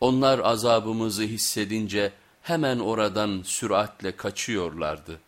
Onlar azabımızı hissedince hemen oradan süratle kaçıyorlardı.